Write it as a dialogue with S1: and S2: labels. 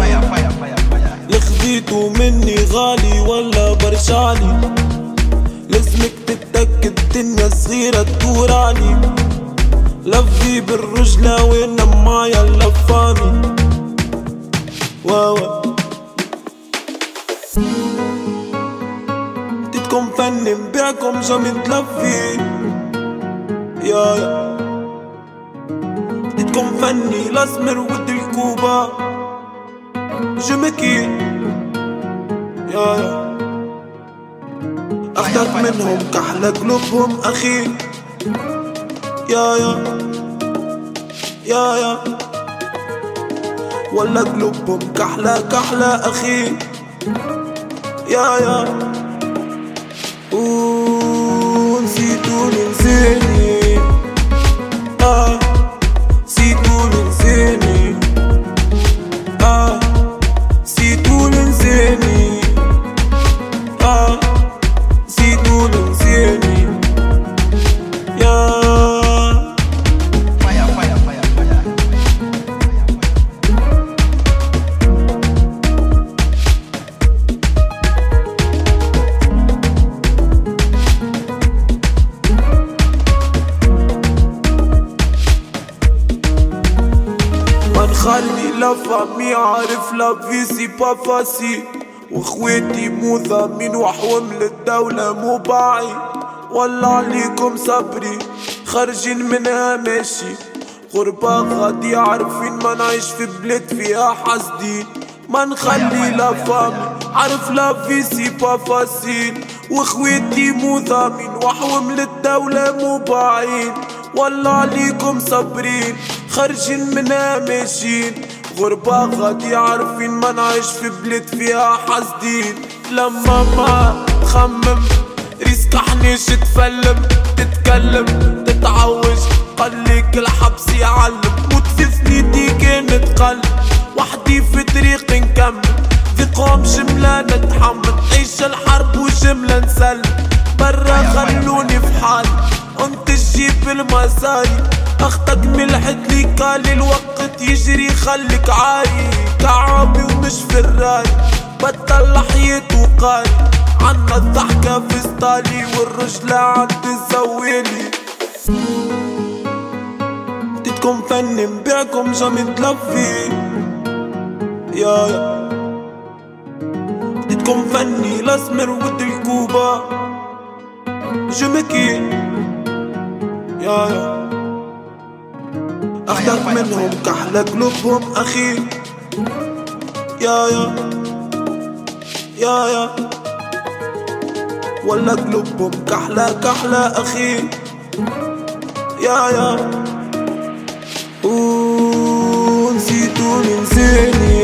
S1: عادي اللي خذيته مني غالي ولا برشالي لازمك تتأكد الدنيا صغيرة تدور علي لفي بالرجلة وين معايا اللفاني. واوا تتكم فني نبيعكم جامي تلفي. يا تتكم فني الاسمر ود الكوبا جمكي يا يا اخدك منهم كحلة قلوبهم أخي. يا يا يا يا ولا قلوبهم كحلة كحلة أخي. يا يا ونسيتوني لا فامي عارف لا في سي با فاسي واخواتي مو ضامين وحوم للدولة مو باعي والله عليكم صبري خارجين منها ماشي. غربة غادي عارفين ما نعيش في بلاد فيها حاسدين. ما نخلي لا فامي عارف لا في سي با فاسيل مو ضامين وحوم للدولة مو باعين والله عليكم صابرين خارجين منها ماشيين. غربة غادي عارفين ما نعيش في بلاد فيها حاسدين. لما ما تخمم ريسك حنيش تفلم. تتكلم تتعوج قليك الحبس يعلم. موت في سنيتي كانت قلب وحدي في طريق نكمل. قوم جملة نتحمل. عيش الحرب وجملة نسلم. برا خلوني في حالي انت تجيب المصاري. أختك ملحت لي قال الوقت يجري خليك عاري كعابي ومش في الرأي. بطل حياته قاري عنا الضحكة في ستالي والرجلة عندي زويلي تتكم فني نبيعكم جامي تلفي. يا يا. تتكم فني الاسمر ود الكوبا. جمكي. يا يا. اخدك منهم كحلى قلوبهم أخي. يا يا. يا يا. ولا قلوبهم كحلى كحلى أخي. يا يا. ونسيتوني نسيني